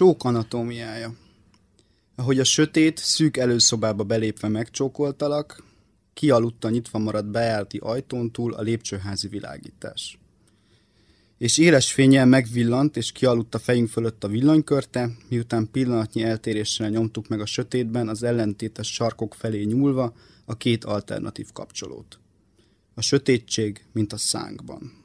Csók anatómiája. Ahogy a sötét, szűk előszobába belépve megcsókoltalak, kialudta nyitva maradt beállti ajtón túl a lépcsőházi világítás. És éles fényel megvillant, és kialudt a fejünk fölött a villanykörte, miután pillanatnyi eltéréssel nyomtuk meg a sötétben az ellentétes sarkok felé nyúlva a két alternatív kapcsolót. A sötétség, mint a szánkban.